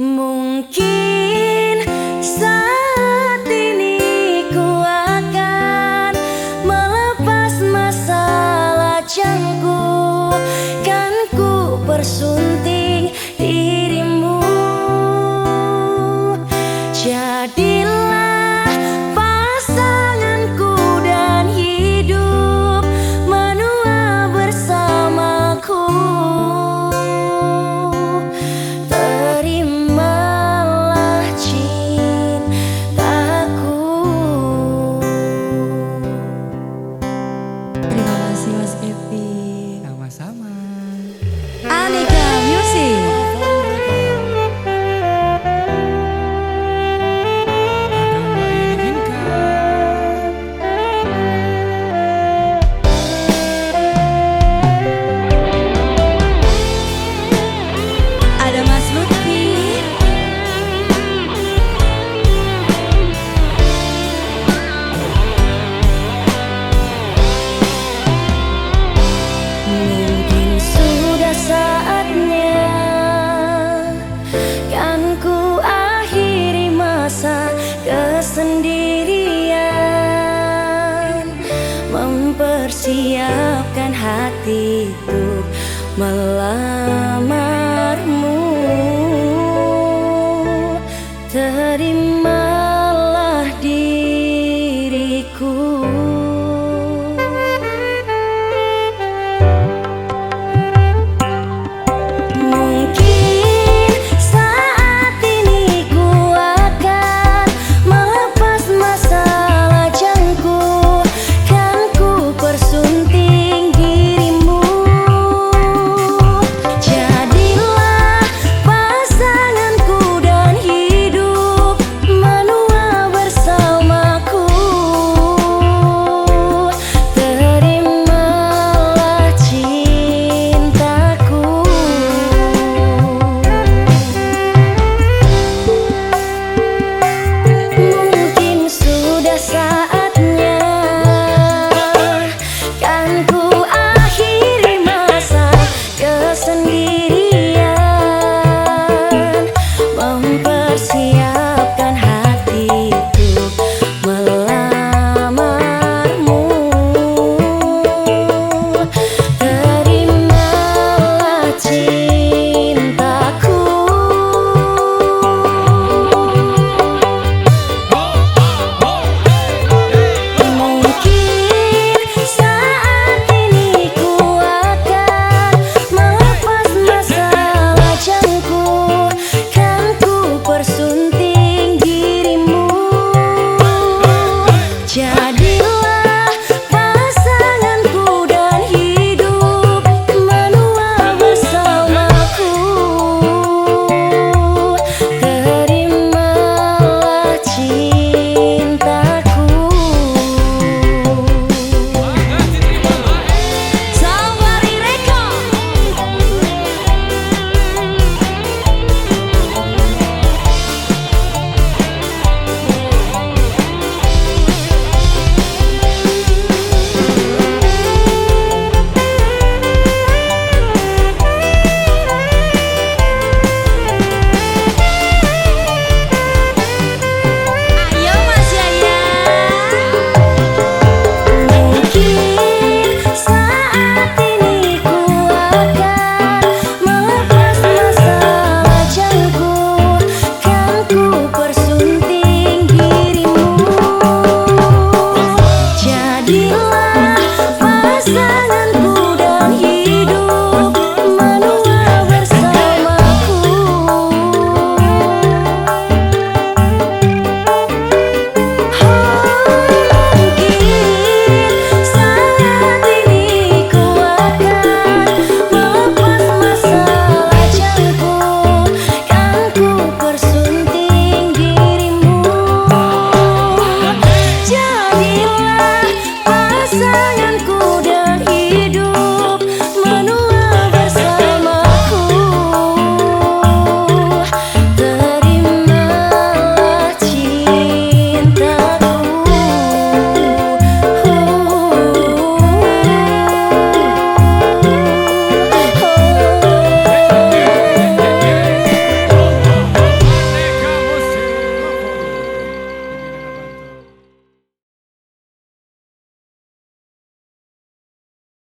Mungkin saat ini ku akan melepas masalah lajangku Kan ku bersumpah Hati hatiku melamar